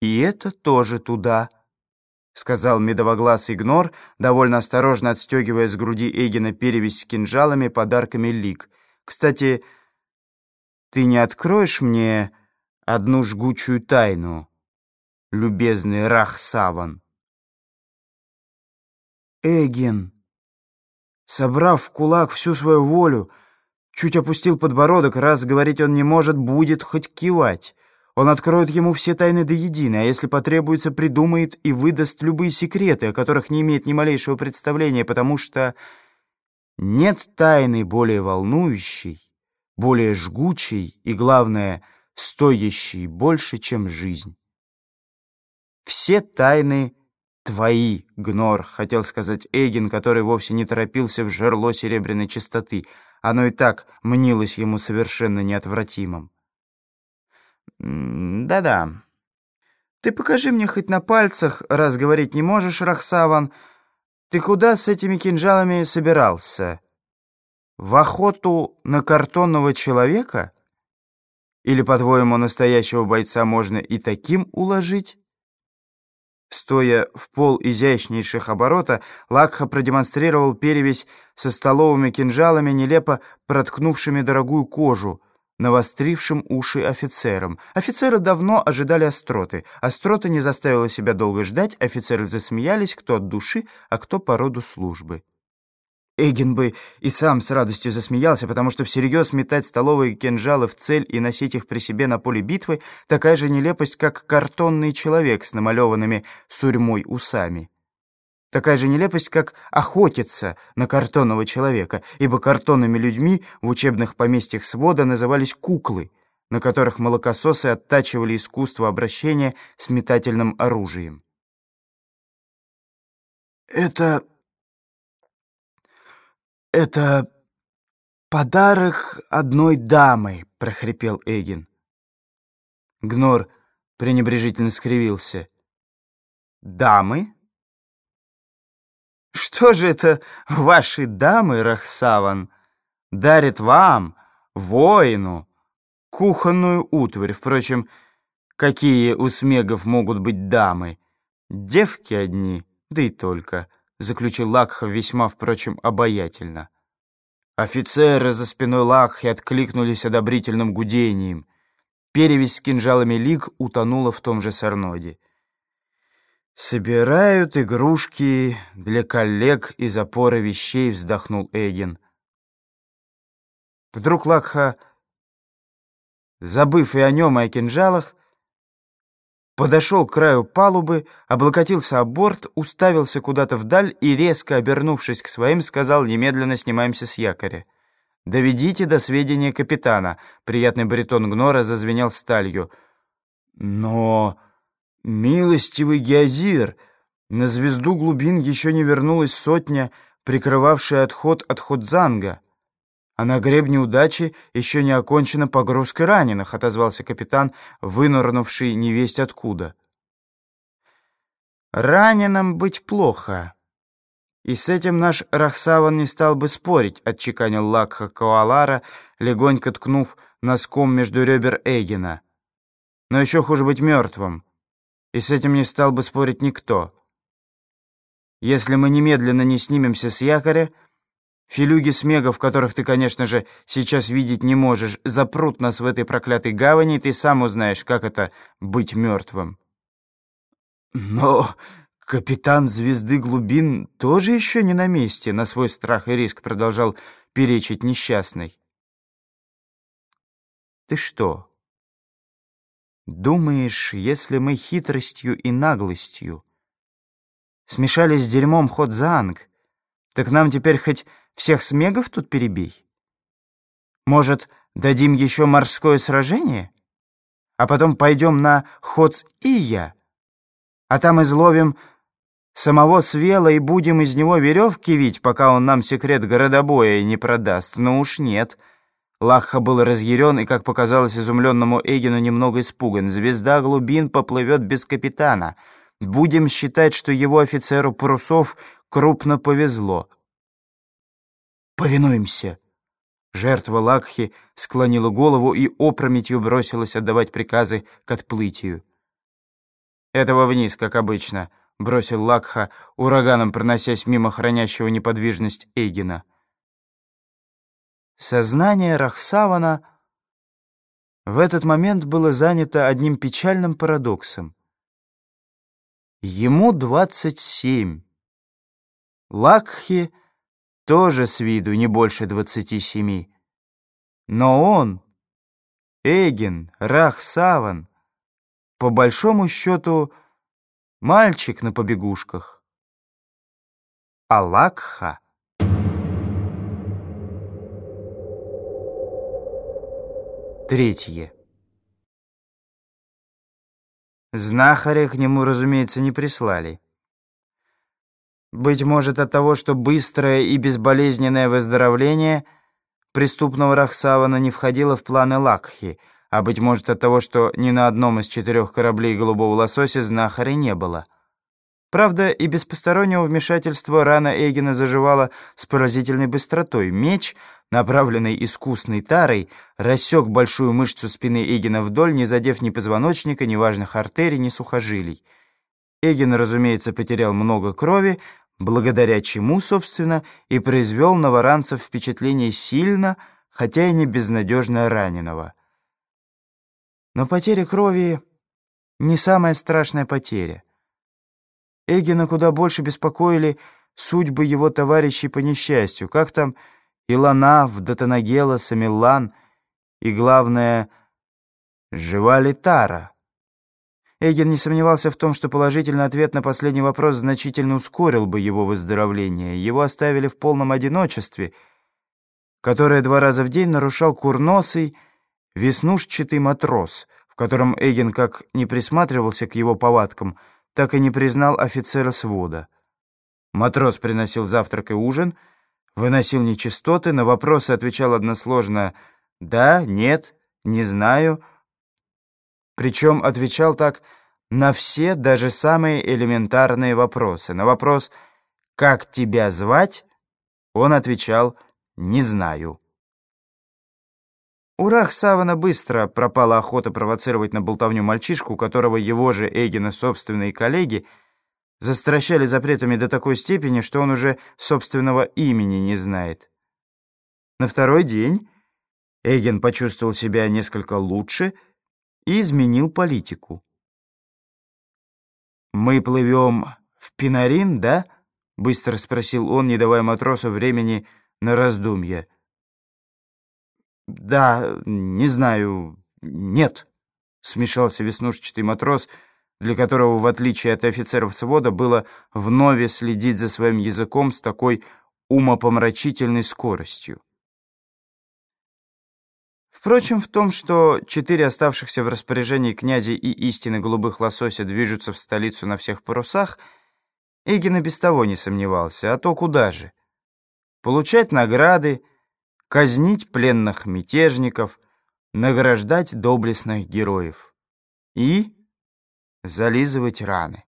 «И это тоже туда», — сказал медовоглаз Игнор, довольно осторожно отстегивая с груди Эгина перевязь с кинжалами, подарками лик. «Кстати, ты не откроешь мне одну жгучую тайну, любезный Рахсаван?» Эгин, собрав в кулак всю свою волю, чуть опустил подбородок, раз говорить он не может, будет хоть кивать — он откроет ему все тайны до единой, а если потребуется, придумает и выдаст любые секреты, о которых не имеет ни малейшего представления, потому что нет тайны более волнующей, более жгучей и, главное, стоящей больше, чем жизнь. Все тайны твои, Гнор, хотел сказать Эйген, который вовсе не торопился в жерло серебряной чистоты. Оно и так мнилось ему совершенно неотвратимым. «Да-да. Ты покажи мне хоть на пальцах, раз говорить не можешь, Рахсаван. Ты куда с этими кинжалами собирался? В охоту на картонного человека? Или, по-твоему, настоящего бойца можно и таким уложить?» Стоя в пол изящнейших оборота, Лакха продемонстрировал перевесь со столовыми кинжалами, нелепо проткнувшими дорогую кожу — навострившим уши офицерам. Офицеры давно ожидали остроты. Острота не заставила себя долго ждать, офицеры засмеялись, кто от души, а кто по роду службы. Эгин бы и сам с радостью засмеялся, потому что всерьез метать столовые кинжалы в цель и носить их при себе на поле битвы — такая же нелепость, как картонный человек с намалеванными сурьмой усами. Такая же нелепость, как охотиться на картонного человека, ибо картонными людьми в учебных поместьях свода назывались куклы, на которых молокососы оттачивали искусство обращения с метательным оружием. «Это... это подарок одной дамы», — прохрипел Эгин. Гнор пренебрежительно скривился. «Дамы?» Что же это ваши дамы, Рахсаван, дарят вам, воину, кухонную утварь? Впрочем, какие у смегов могут быть дамы? Девки одни, да и только, — заключил Лакха весьма, впрочем, обаятельно. Офицеры за спиной Лакхи откликнулись одобрительным гудением. Перевесь с кинжалами лик утонула в том же сорноде. «Собирают игрушки для коллег из опоры вещей», — вздохнул Эгин. Вдруг Лакха, забыв и о нем, и о кинжалах, подошел к краю палубы, облокотился о борт, уставился куда-то вдаль и, резко обернувшись к своим, сказал «Немедленно снимаемся с якоря». «Доведите до сведения капитана», — приятный баритон Гнора зазвенел сталью. «Но...» «Милостивый Геозир, на звезду глубин еще не вернулась сотня, прикрывавшая отход от Ходзанга, а на гребне удачи еще не окончена погрузка раненых», — отозвался капитан, вынырнувший невесть откуда. «Раненым быть плохо». «И с этим наш Рахсаван не стал бы спорить», — отчеканил Лакха Коалара, легонько ткнув носком между ребер Эгина. «Но еще хуже быть мертвым и с этим не стал бы спорить никто. Если мы немедленно не снимемся с якоря, филюги смегов, которых ты, конечно же, сейчас видеть не можешь, запрут нас в этой проклятой гавани, и ты сам узнаешь, как это быть мертвым. Но капитан звезды глубин тоже еще не на месте, на свой страх и риск продолжал перечить несчастный. Ты что, Думаешь, если мы хитростью и наглостью смешались с дерьмом Ходзанг, так нам теперь хоть всех смегов тут перебей? Может, дадим еще морское сражение? А потом пойдем на Ходз-Ия, а там изловим самого Свела и будем из него веревки вить, пока он нам секрет городобоя не продаст. Ну уж нет». Лахха был разъярен и, как показалось изумленному Эгину, немного испуган. «Звезда глубин поплывет без капитана. Будем считать, что его офицеру парусов крупно повезло». «Повинуемся!» Жертва Лакхи склонила голову и опрометью бросилась отдавать приказы к отплытию. «Этого вниз, как обычно», — бросил Лакха, ураганом проносясь мимо хранящего неподвижность Эйгена. Сознание Рахсавана в этот момент было занято одним печальным парадоксом. Ему двадцать семь. Лакхи тоже с виду не больше двадцати семи. Но он, Эгин, Рахсаван, по большому счету, мальчик на побегушках. А Лакха — Третье. Знахаря к нему, разумеется, не прислали. Быть может, от того, что быстрое и безболезненное выздоровление преступного Рахсавана не входило в планы Лакхи, а быть может, от того, что ни на одном из четырех кораблей голубого лосося знахаря не было — Правда, и без постороннего вмешательства рана Эйгена заживала с поразительной быстротой. Меч, направленный искусной тарой, рассек большую мышцу спины Эйгена вдоль, не задев ни позвоночника, ни важных артерий, ни сухожилий. Эгин, разумеется, потерял много крови, благодаря чему, собственно, и произвел на варанцев впечатление сильно, хотя и не безнадежно раненого. Но потеря крови — не самая страшная потеря. Эгина куда больше беспокоили судьбы его товарищей по несчастью. Как там Иланав, Датанагела, Самиллан и, главное, жива ли Тара? Эгин не сомневался в том, что положительный ответ на последний вопрос значительно ускорил бы его выздоровление. Его оставили в полном одиночестве, которое два раза в день нарушал курносый, веснушчатый матрос, в котором Эгин как не присматривался к его повадкам — так и не признал офицера свода. Матрос приносил завтрак и ужин, выносил нечистоты, на вопросы отвечал односложно «да», «нет», «не знаю». Причем отвечал так на все, даже самые элементарные вопросы. На вопрос «как тебя звать?» он отвечал «не знаю». У Рахсавана быстро пропала охота провоцировать на болтовню мальчишку, которого его же Эгина собственные коллеги застращали запретами до такой степени, что он уже собственного имени не знает. На второй день Эгин почувствовал себя несколько лучше и изменил политику. «Мы плывем в Пинарин, да?» — быстро спросил он, не давая матросу времени на раздумья. «Да, не знаю, нет», — смешался веснушчатый матрос, для которого, в отличие от офицеров свода, было вновь следить за своим языком с такой умопомрачительной скоростью. Впрочем, в том, что четыре оставшихся в распоряжении князя и истины голубых лосося движутся в столицу на всех парусах, Игин и без того не сомневался, а то куда же? Получать награды, казнить пленных мятежников, награждать доблестных героев и зализывать раны.